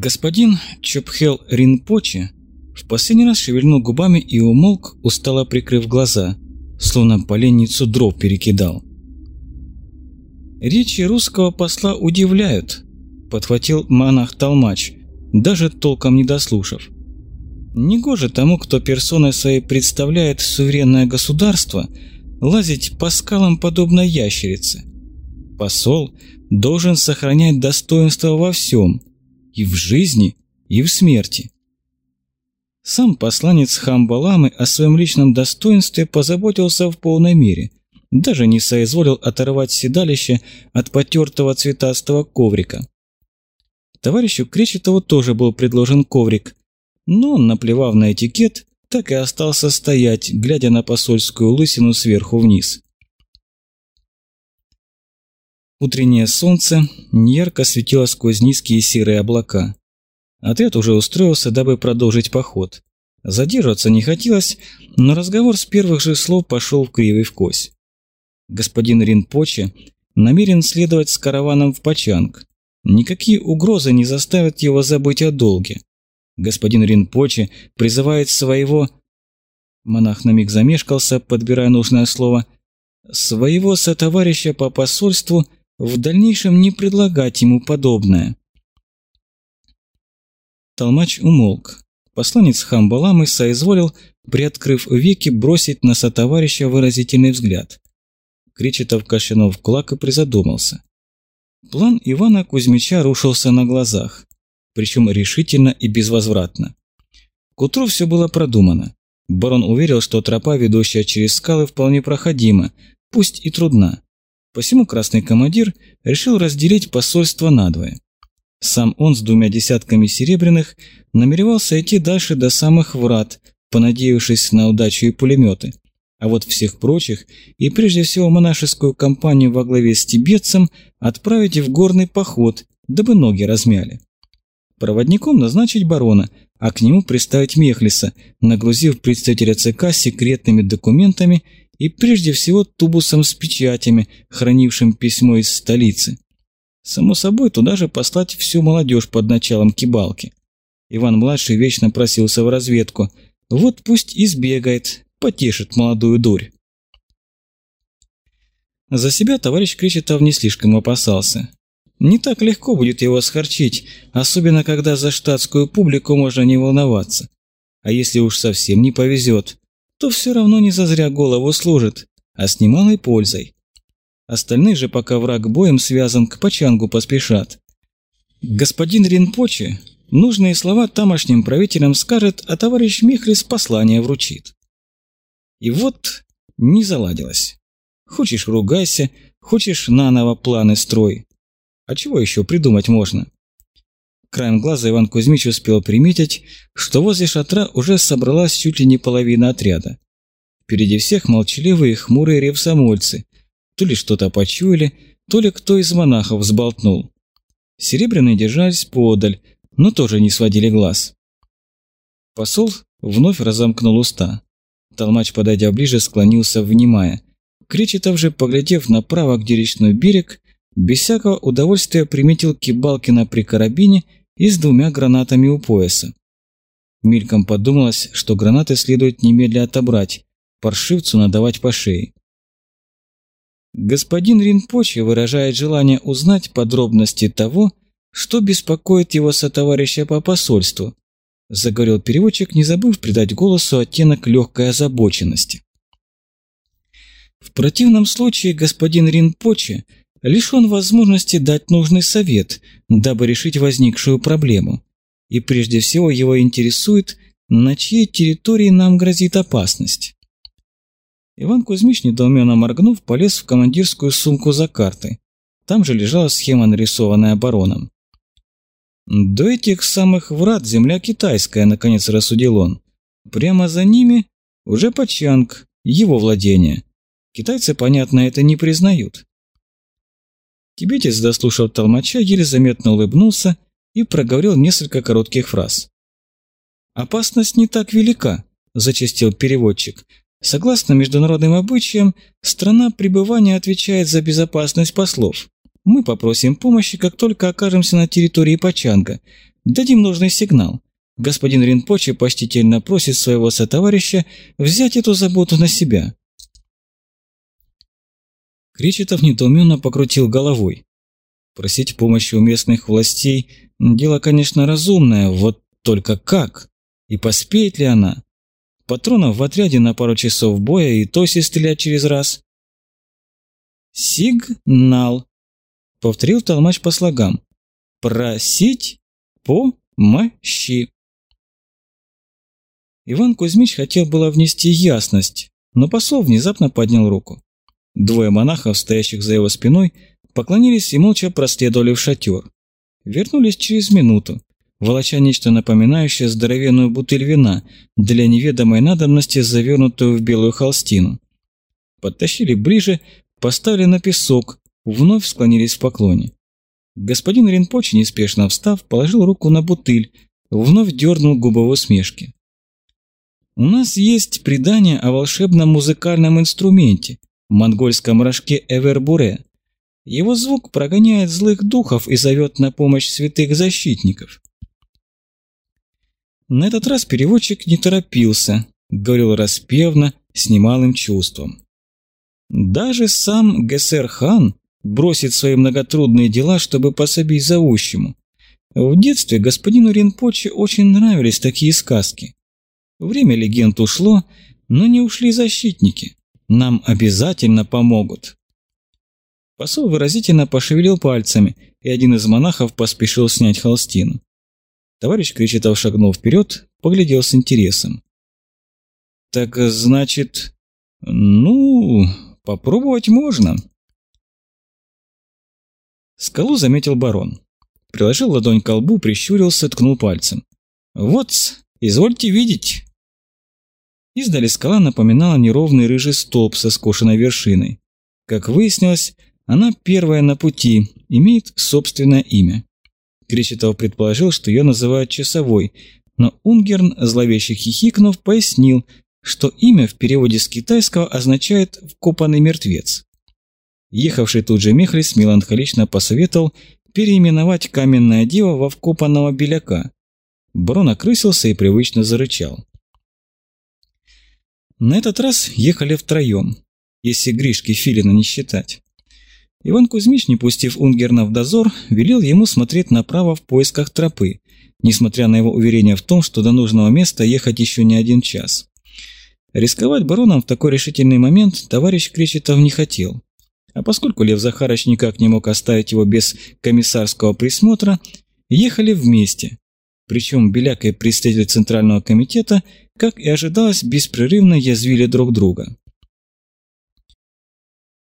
Господин Чопхел Ринпоче в последний раз шевельнул губами и умолк, устало прикрыв глаза, словно поленницу дров перекидал. «Речи русского посла удивляют», – подхватил монах Толмач, даже толком не дослушав. «Негоже тому, кто персоной своей представляет суверенное государство, лазить по скалам подобно ящерице. Посол должен сохранять достоинство во всем, и в жизни, и в смерти. Сам посланец Хамбаламы о своем личном достоинстве позаботился в полной мере, даже не соизволил оторвать седалище от потертого цветастого коврика. Товарищу Кречетову тоже был предложен коврик, но он, наплевав на этикет, так и остался стоять, глядя на посольскую лысину сверху вниз. Утреннее солнце неярко светило сквозь низкие серые облака. Отряд уже устроился, дабы продолжить поход. Задерживаться не хотелось, но разговор с первых же слов пошел в кривый в кось. Господин Ринпоче намерен следовать с караваном в Пачанг. Никакие угрозы не заставят его забыть о долге. Господин Ринпоче призывает своего... Монах на миг замешкался, подбирая нужное слово. Своего сотоварища по посольству в дальнейшем не предлагать ему подобное. Толмач умолк. Посланец Хамбаламы соизволил, приоткрыв веки, бросить на сотоварища выразительный взгляд. Кречетов кашлянул в кулак и призадумался. План Ивана Кузьмича рушился на глазах, причем решительно и безвозвратно. К утру все было продумано. Барон уверил, что тропа, ведущая через скалы, вполне проходима, пусть и трудна. Посему красный командир решил разделить посольство надвое. Сам он с двумя десятками серебряных намеревался идти дальше до самых врат, понадеявшись на удачу и пулеметы. А вот всех прочих, и прежде всего монашескую компанию во главе с тибетцем, отправить в горный поход, дабы ноги размяли. Проводником назначить барона, а к нему приставить Мехлиса, нагрузив представителя ЦК секретными документами и прежде всего тубусом с печатями, хранившим письмо из столицы. Само собой, туда же послать всю молодежь под началом кибалки. Иван-младший вечно просился в разведку. Вот пусть и сбегает, потешит молодую дурь. За себя товарищ Кречетов не слишком опасался. Не так легко будет его схорчить, особенно когда за штатскую публику можно не волноваться. А если уж совсем не повезет, то все равно не зазря голову служит, а с немалой пользой. Остальные же, пока враг боем связан, к Пачангу поспешат. Господин Ринпоче нужные слова тамошним правителям скажет, а товарищ Михлис послание вручит. И вот не заладилось. Хочешь ругайся, хочешь наново планы строй. А чего еще придумать можно? Краем глаза Иван Кузьмич успел приметить, что возле шатра уже собралась чуть ли не половина отряда. Впереди всех молчаливые хмурые ревсомольцы. То ли что-то почуяли, то ли кто из монахов взболтнул. Серебряные держались подаль, но тоже не сводили глаз. Посол вновь разомкнул уста. Толмач, подойдя ближе, склонился, внимая. Кречетов же, поглядев направо, где речной берег, без всякого удовольствия приметил Кибалкина при карабине и с двумя гранатами у пояса. Мельком подумалось, что гранаты следует немедля отобрать, паршивцу надавать по шее. Господин Ринпоче выражает желание узнать подробности того, что беспокоит его сотоварища по посольству, заговорил переводчик, не забыв придать голосу оттенок легкой озабоченности. В противном случае господин Ринпоче лишен возможности дать нужный совет, дабы решить возникшую проблему. И прежде всего его интересует, на чьей территории нам грозит опасность. Иван Кузьмич, недоуменно моргнув, полез в командирскую сумку за картой. Там же лежала схема, нарисованная бароном. До этих самых врат земля китайская, наконец рассудил он. Прямо за ними уже Пачанг, его владение. Китайцы, понятно, это не признают. Тибетец, дослушав толмача, еле заметно улыбнулся и проговорил несколько коротких фраз. «Опасность не так велика», – зачастил переводчик. «Согласно международным обычаям, страна пребывания отвечает за безопасность послов. Мы попросим помощи, как только окажемся на территории Пачанга. Дадим нужный сигнал. Господин Ринпоче почтительно просит своего сотоварища взять эту заботу на себя. Кречетов недоуменно покрутил головой. Просить помощи у местных властей – дело, конечно, разумное, вот только как? И поспеет ли она? Патронов в отряде на пару часов боя и то стрелять через раз. «Сигнал», – повторил толмач по слогам. «Просить помощи». Иван Кузьмич хотел было внести ясность, но посол внезапно поднял руку. Двое монахов, стоящих за его спиной, поклонились и молча проследовали в шатер. Вернулись через минуту, волоча нечто напоминающее здоровенную бутыль вина, для неведомой надобности завернутую в белую холстину. Подтащили ближе, поставили на песок, вновь склонились в поклоне. Господин Ринпоч, неспешно встав, положил руку на бутыль, вновь дернул губы в усмешке. У нас есть предание о волшебном музыкальном инструменте, монгольском рожке Эвербуре. Его звук прогоняет злых духов и зовет на помощь святых защитников. На этот раз переводчик не торопился, говорил распевно, с немалым чувством. Даже сам Гессер-хан бросит свои многотрудные дела, чтобы пособить зовущему. В детстве господину Ринпоче очень нравились такие сказки. Время легенд ушло, но не ушли защитники. Нам обязательно помогут. Посол выразительно пошевелил пальцами, и один из монахов поспешил снять холстину. Товарищ Кречетов шагнул вперед, поглядел с интересом. «Так значит, ну, попробовать можно». Скалу заметил барон. Приложил ладонь к колбу, прищурился, ткнул пальцем. «Вот, извольте видеть». Издали скала напоминала неровный рыжий столб со скошенной вершиной. Как выяснилось, она первая на пути, имеет собственное имя. Кречетов предположил, что ее называют часовой, но Унгерн, зловеще хихикнув, пояснил, что имя в переводе с китайского означает «вкопанный мертвец». Ехавший тут же Мехлис меланхолично посоветовал переименовать каменное дева во вкопанного беляка. Барон окрысился и привычно зарычал. На этот раз ехали втроем, если Гришки Филина не считать. Иван Кузьмич, не пустив Унгерна в дозор, велел ему смотреть направо в поисках тропы, несмотря на его уверение в том, что до нужного места ехать еще не один час. Рисковать бароном в такой решительный момент товарищ Кречетов не хотел. А поскольку Лев Захарович никак не мог оставить его без комиссарского присмотра, ехали вместе. Причем Беляк и представитель Центрального комитета как и ожидалось, беспрерывно язвили друг друга.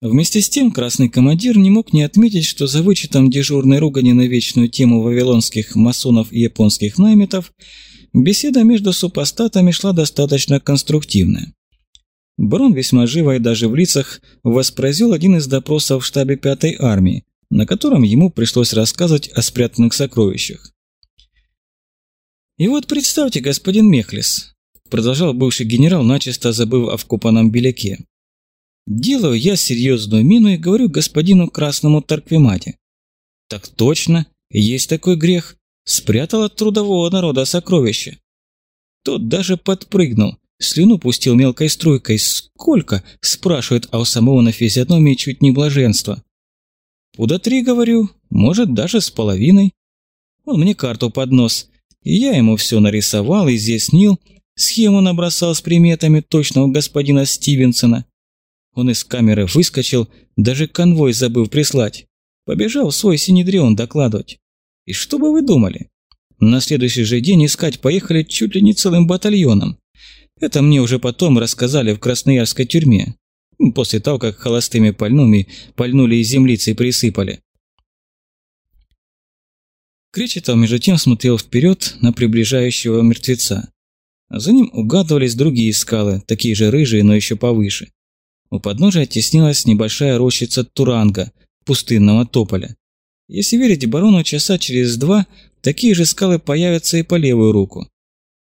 Вместе с тем красный командир не мог не отметить, что за вычетом дежурной ругани на вечную тему вавилонских масонов и японских наймитов, беседа между супостатами шла достаточно конструктивная. Барон весьма живо и даже в лицах воспроизвел один из допросов в штабе 5-й армии, на котором ему пришлось рассказывать о спрятанных сокровищах. И вот представьте, господин Мехлис, продолжал бывший генерал, начисто забыв о вкопанном беляке. «Делаю я серьезную мину и говорю господину Красному Тарквимате. Так точно, есть такой грех. Спрятал от трудового народа сокровище. Тот даже подпрыгнул, слюну пустил мелкой струйкой. «Сколько?» – спрашивает, а у самого на физиономии чуть не блаженство. «Пуда три, говорю, может, даже с половиной». Он мне карту под нос, и я ему все нарисовал, изъяснил – Схему набросал с приметами точного господина Стивенсона. Он из камеры выскочил, даже конвой забыв прислать. Побежал в свой синедрион докладывать. И что бы вы думали? На следующий же день искать поехали чуть ли не целым батальоном. Это мне уже потом рассказали в Красноярской тюрьме. После того, как холостыми пальнуми пальнули и землицей присыпали. Кречетов между тем смотрел вперед на приближающего мертвеца. За ним угадывались другие скалы, такие же рыжие, но еще повыше. У подножия теснилась небольшая рощица Туранга, пустынного тополя. Если верить барону, часа через два такие же скалы появятся и по левую руку.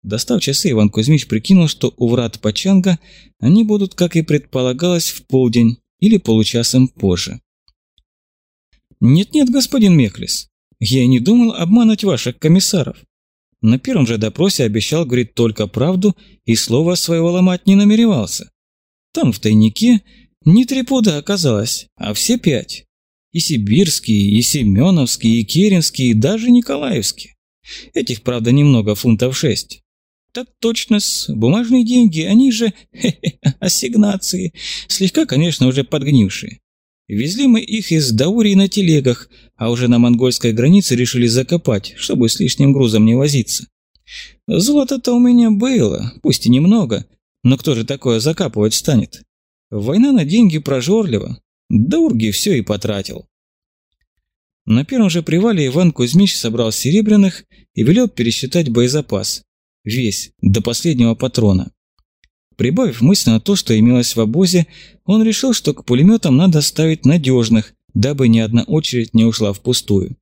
Достав часы, Иван Кузьмич прикинул, что у врат Пачанга они будут, как и предполагалось, в полдень или получасом позже. «Нет-нет, господин Мехлис, Я не думал обмануть ваших комиссаров. На первом же допросе обещал говорить только правду и слова своего ломать не намеревался. Там в тайнике не три пуда оказалось, а все пять. И сибирские, и семеновские, и керенские, и даже николаевские. Этих, правда, немного, фунтов шесть. Так точно, с бумажные деньги, они же хе -хе, ассигнации, слегка, конечно, уже подгнившие. Везли мы их из Даурии на телегах, а уже на монгольской границе решили закопать, чтобы с лишним грузом не возиться. Золото-то у меня было, пусть и немного, но кто же такое закапывать станет? Война на деньги прожорлива, Даурги все и потратил. На первом же привале Иван Кузьмич собрал серебряных и велел пересчитать боезапас. Весь, до последнего патрона. Прибавив мысленно то, что имелось в обозе, он решил, что к пулеметам надо ставить надежных, дабы ни одна очередь не ушла впустую.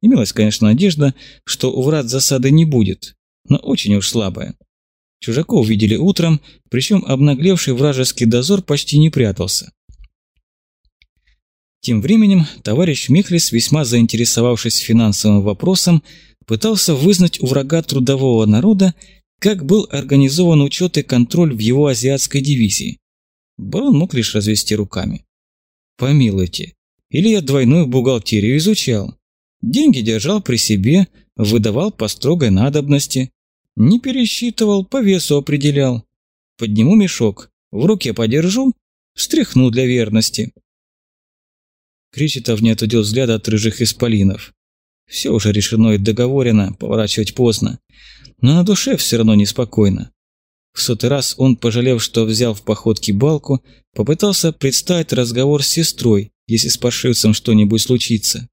Имелась, конечно, надежда, что у врат засады не будет, но очень уж слабая. Чужаков видели утром, причем обнаглевший вражеский дозор почти не прятался. Тем временем товарищ Мехлис, весьма заинтересовавшись финансовым вопросом, пытался вызнать у врага трудового народа как был организован учет и контроль в его азиатской дивизии. Барон мог лишь развести руками. Помилуйте, или я двойную бухгалтерию изучал. Деньги держал при себе, выдавал по строгой надобности. Не пересчитывал, по весу определял. Подниму мешок, в руке подержу, встряхну для верности. Кречетов не отводил взгляда от рыжих исполинов. Все уже решено и договорено, поворачивать поздно но на душе все равно неспокойно. В сотый раз он, пожалев, что взял в походке балку, попытался представить разговор с сестрой, если с паршивцем что-нибудь случится.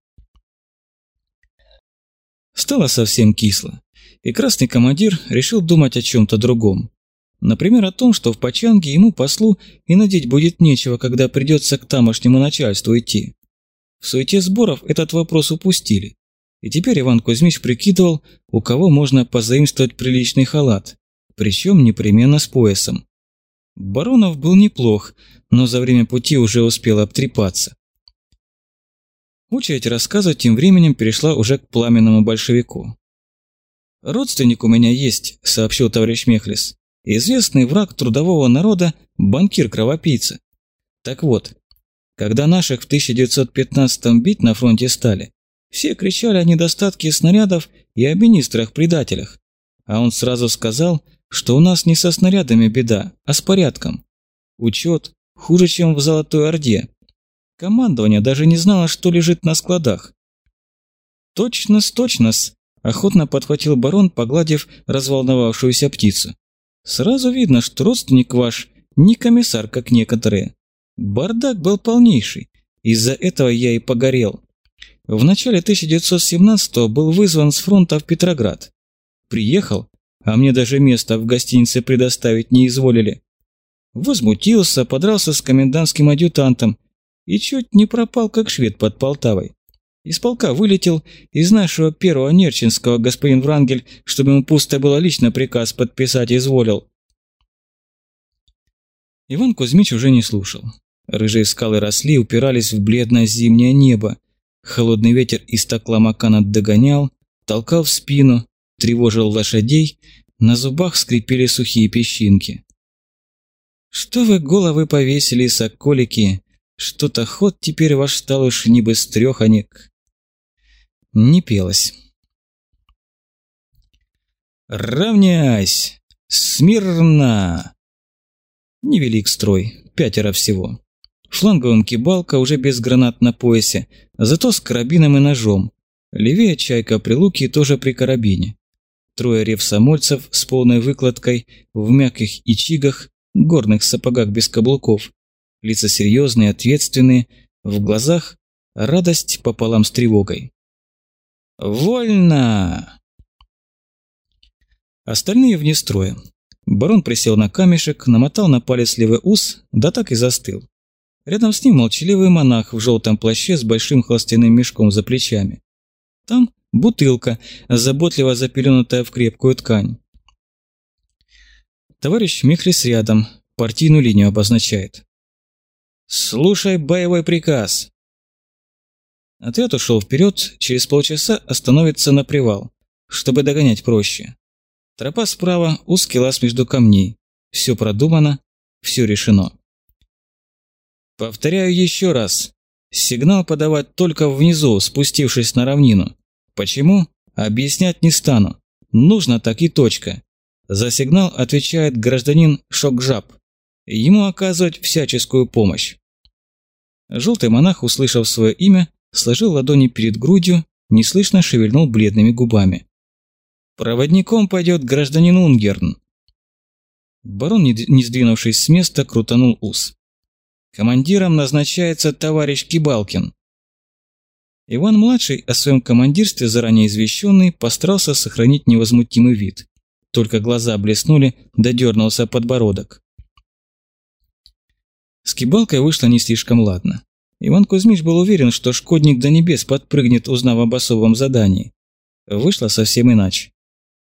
Стало совсем кисло, и красный командир решил думать о чем-то другом. Например, о том, что в Пачанге ему, послу, и надеть будет нечего, когда придется к тамошнему начальству идти. В суете сборов этот вопрос упустили. И теперь Иван Кузьмич прикидывал, у кого можно позаимствовать приличный халат, причем непременно с поясом. Баронов был неплох, но за время пути уже успел обтрепаться. Очередь рассказа тем временем перешла уже к пламенному большевику. «Родственник у меня есть», – сообщил товарищ Мехлис. «Известный враг трудового народа – банкир-кровопийца. Так вот, когда наших в 1915-м бить на фронте стали, все кричали о недостатке снарядов и о министрах-предателях. А он сразу сказал, что у нас не со снарядами беда, а с порядком. Учет хуже, чем в Золотой Орде. Командование даже не знало, что лежит на складах. «Точно-с, точно-с», – охотно подхватил барон, погладив разволновавшуюся птицу. «Сразу видно, что родственник ваш не комиссар, как некоторые. Бардак был полнейший, из-за этого я и погорел. В начале 1917 был вызван с фронта в Петроград. Приехал, а мне даже место в гостинице предоставить не изволили. Возмутился, подрался с комендантским адъютантом и чуть не пропал, как швед под Полтавой. Из полка вылетел, из нашего первого Нерчинского господин Врангель, чтобы ему пусто было лично приказ подписать, изволил. Иван Кузьмич уже не слушал. Рыжие скалы росли, упирались в бледное зимнее небо, Холодный ветер из Такламакана догонял, толкал в спину, тревожил лошадей, на зубах скрипели сухие песчинки. «Что вы головы повесили, соколики? Что-то ход теперь ваш стал уж не быстрёханик». Не пелось. «Равняйсь! Смирно!» Невелик строй, пятеро всего. Фланговым кибалка уже без гранат на поясе, зато с карабином и ножом. Левее чайка при луке тоже при карабине. Трое ревсомольцев с полной выкладкой, в мягких ичигах, горных сапогах без каблуков. Лица серьезные, ответственные, в глазах радость пополам с тревогой. «Вольно!» Остальные вне строя. Барон присел на камешек, намотал на палец левый ус, да так и застыл. Рядом с ним молчаливый монах в желтом плаще с большим холстяным мешком за плечами. Там бутылка, заботливо запеленутая в крепкую ткань. Товарищ Михлис рядом, партийную линию обозначает. «Слушай боевой приказ!» Отряд ушел вперед, через полчаса остановится на привал, чтобы догонять проще. Тропа справа, узкий лаз между камней. Все продумано, все решено. Повторяю еще раз. Сигнал подавать только внизу, спустившись на равнину. Почему? Объяснять не стану. Нужно так и точка. За сигнал отвечает гражданин Шокжаб. Ему оказывать всяческую помощь. Желтый монах, услышав свое имя, сложил ладони перед грудью, неслышно шевельнул бледными губами. «Проводником пойдет гражданин Унгерн». Барон, не сдвинувшись с места, крутанул ус. «Командиром назначается товарищ Кибалкин». Иван-младший, о своем командирстве заранее извещенный, постарался сохранить невозмутимый вид. Только глаза блеснули, додернулся подбородок. С Кибалкой вышло не слишком ладно. Иван Кузьмич был уверен, что шкодник до небес подпрыгнет, узнав об особом задании. Вышло совсем иначе.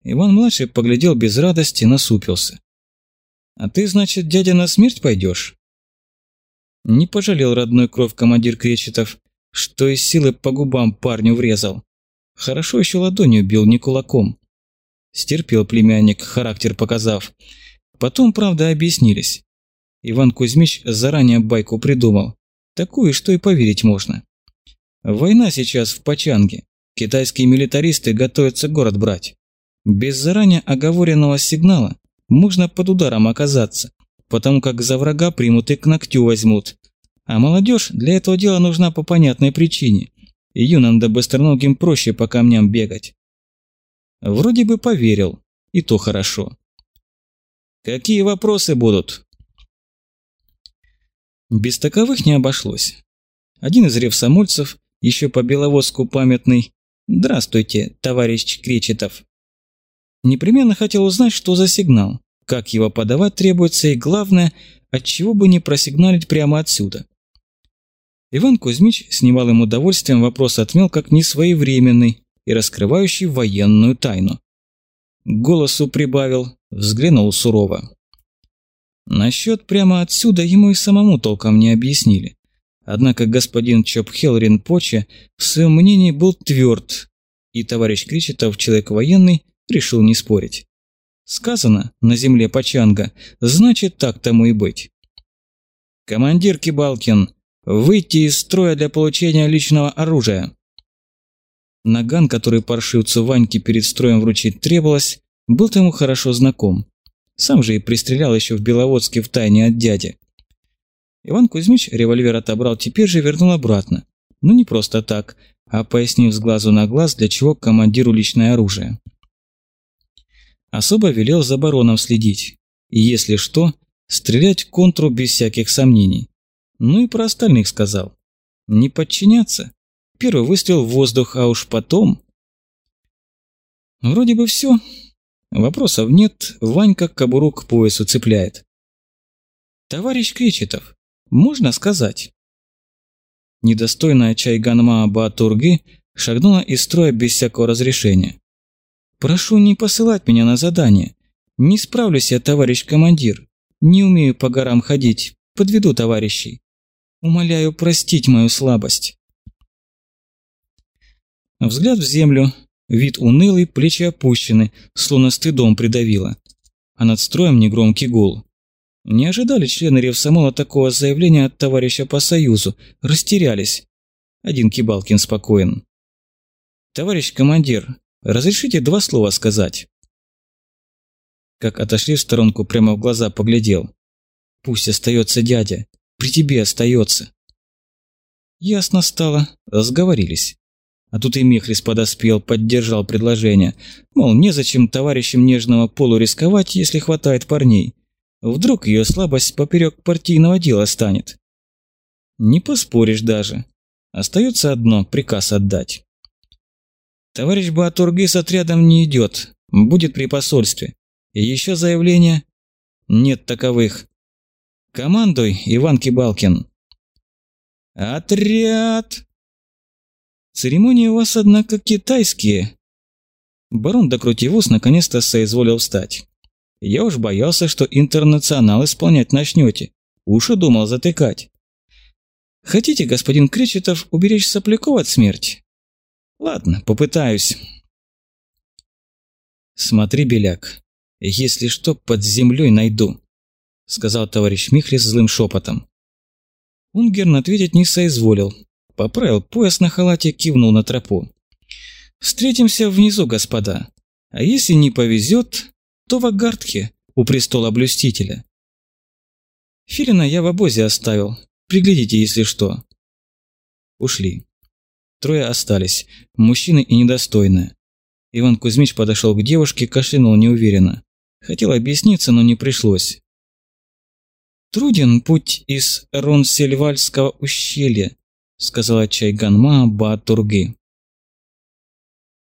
Иван-младший поглядел без радости, насупился. «А ты, значит, дядя, на смерть пойдешь?» Не пожалел родной кровь командир Кречетов, что из силы по губам парню врезал. Хорошо еще ладонью бил, не кулаком. Стерпел племянник, характер показав. Потом, правда, объяснились. Иван Кузьмич заранее байку придумал. Такую, что и поверить можно. Война сейчас в Пачанге. Китайские милитаристы готовятся город брать. Без заранее оговоренного сигнала можно под ударом оказаться, потому как за врага примут и к ногтю возьмут. А молодежь для этого дела нужна по понятной причине. И юнам быстроногим проще по камням бегать. Вроде бы поверил, и то хорошо. «Какие вопросы будут?» Без таковых не обошлось. Один из ревсомольцев, еще по Беловодску памятный, «Здравствуйте, товарищ Кречетов». Непременно хотел узнать, что за сигнал, как его подавать требуется и, главное, от чего бы не просигналить прямо отсюда. Иван Кузьмич с немалым удовольствием вопрос отмел как несвоевременный и раскрывающий военную тайну. Голосу прибавил, взглянул сурово. Насчет прямо отсюда ему и самому толком не объяснили. Однако господин Чопхел Ринпоче в своем мнении был тверд, и товарищ Кричетов, человек военный, решил не спорить. Сказано на земле Пачанга, значит так тому и быть. «Командир Кибалкин, выйти из строя для получения личного оружия!» Наган, который паршивцу Ваньке перед строем вручить требовалось, был ему хорошо знаком. Сам же и пристрелял еще в Беловодске в тайне от дяди. Иван Кузьмич револьвер отобрал, теперь же вернул обратно. Ну не просто так, а пояснив с глазу на глаз, для чего командиру личное оружие. Особо велел за бароном следить. И если что, стрелять контру без всяких сомнений. Ну и про остальных сказал. Не подчиняться. Первый выстрел в воздух, а уж потом... Вроде бы все. Вопросов нет, Ванька кобуру к поясу цепляет. «Товарищ Кречетов, можно сказать?» Недостойная Чайганма Баатурги шагнула из строя без всякого разрешения. «Прошу не посылать меня на задание. Не справлюсь я, товарищ командир. Не умею по горам ходить. Подведу товарищей. Умоляю простить мою слабость». Взгляд в землю, Вид унылый, плечи опущены, словно стыдом придавило. А над строем негромкий гул. Не ожидали члены Ревсомола такого заявления от товарища по Союзу. Растерялись. Один Кибалкин спокоен. «Товарищ командир, разрешите два слова сказать?» Как отошли в сторонку, прямо в глаза поглядел. «Пусть остается дядя. При тебе остается». Ясно стало. Разговорились. А тут и Мехлис подоспел, поддержал предложение. Мол, незачем товарищам нежного полу рисковать, если хватает парней. Вдруг ее слабость поперек партийного дела станет. Не поспоришь даже. Остается одно – приказ отдать. Товарищ Батурги с отрядом не идет, будет при посольстве. И еще заявление? Нет таковых. Командуй, Иван Кибалкин. Отряд! Церемонии у вас, однако, китайские. Барон, докрутив ус, наконец-то соизволил встать. Я уж боялся, что интернационал исполнять начнете. Уши думал затыкать. Хотите, господин Кречетов, уберечь сопляков от смерти? Ладно, попытаюсь. Смотри, Беляк, если что, под землей найду, сказал товарищ Михлис злым шепотом. Унгерн ответить не соизволил. Поправил пояс на халате, кивнул на тропу. «Встретимся внизу, господа. А если не повезет, то в Агартхе, у престола блюстителя. Филина я в обозе оставил. Приглядите, если что. Ушли. Трое остались. Мужчины и недостойные. Иван Кузьмич подошел к девушке, кашлянул неуверенно. Хотел объясниться, но не пришлось. «Труден путь из Ронсельвальского ущелья», — сказала Чайганма Баатурги.